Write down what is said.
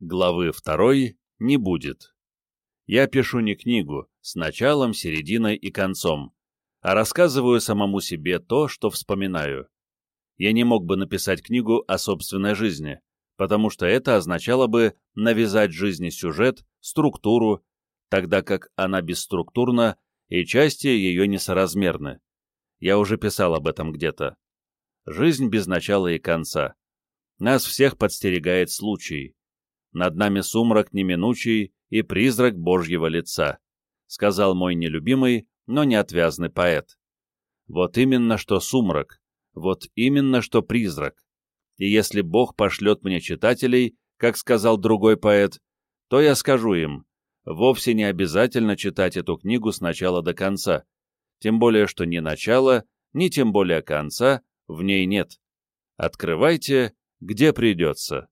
Главы второй не будет. Я пишу не книгу с началом, серединой и концом, а рассказываю самому себе то, что вспоминаю. Я не мог бы написать книгу о собственной жизни, потому что это означало бы навязать жизни сюжет, структуру, тогда как она бесструктурна и части ее несоразмерны. Я уже писал об этом где-то. Жизнь без начала и конца. Нас всех подстерегает случай. Над нами сумрак неминучий и призрак Божьего лица, сказал мой нелюбимый, но неотвязный поэт. Вот именно что сумрак, вот именно что призрак. И если Бог пошлет мне читателей, как сказал другой поэт, то я скажу им, вовсе не обязательно читать эту книгу с начала до конца, тем более что ни начала, ни тем более конца в ней нет. Открывайте, где придется.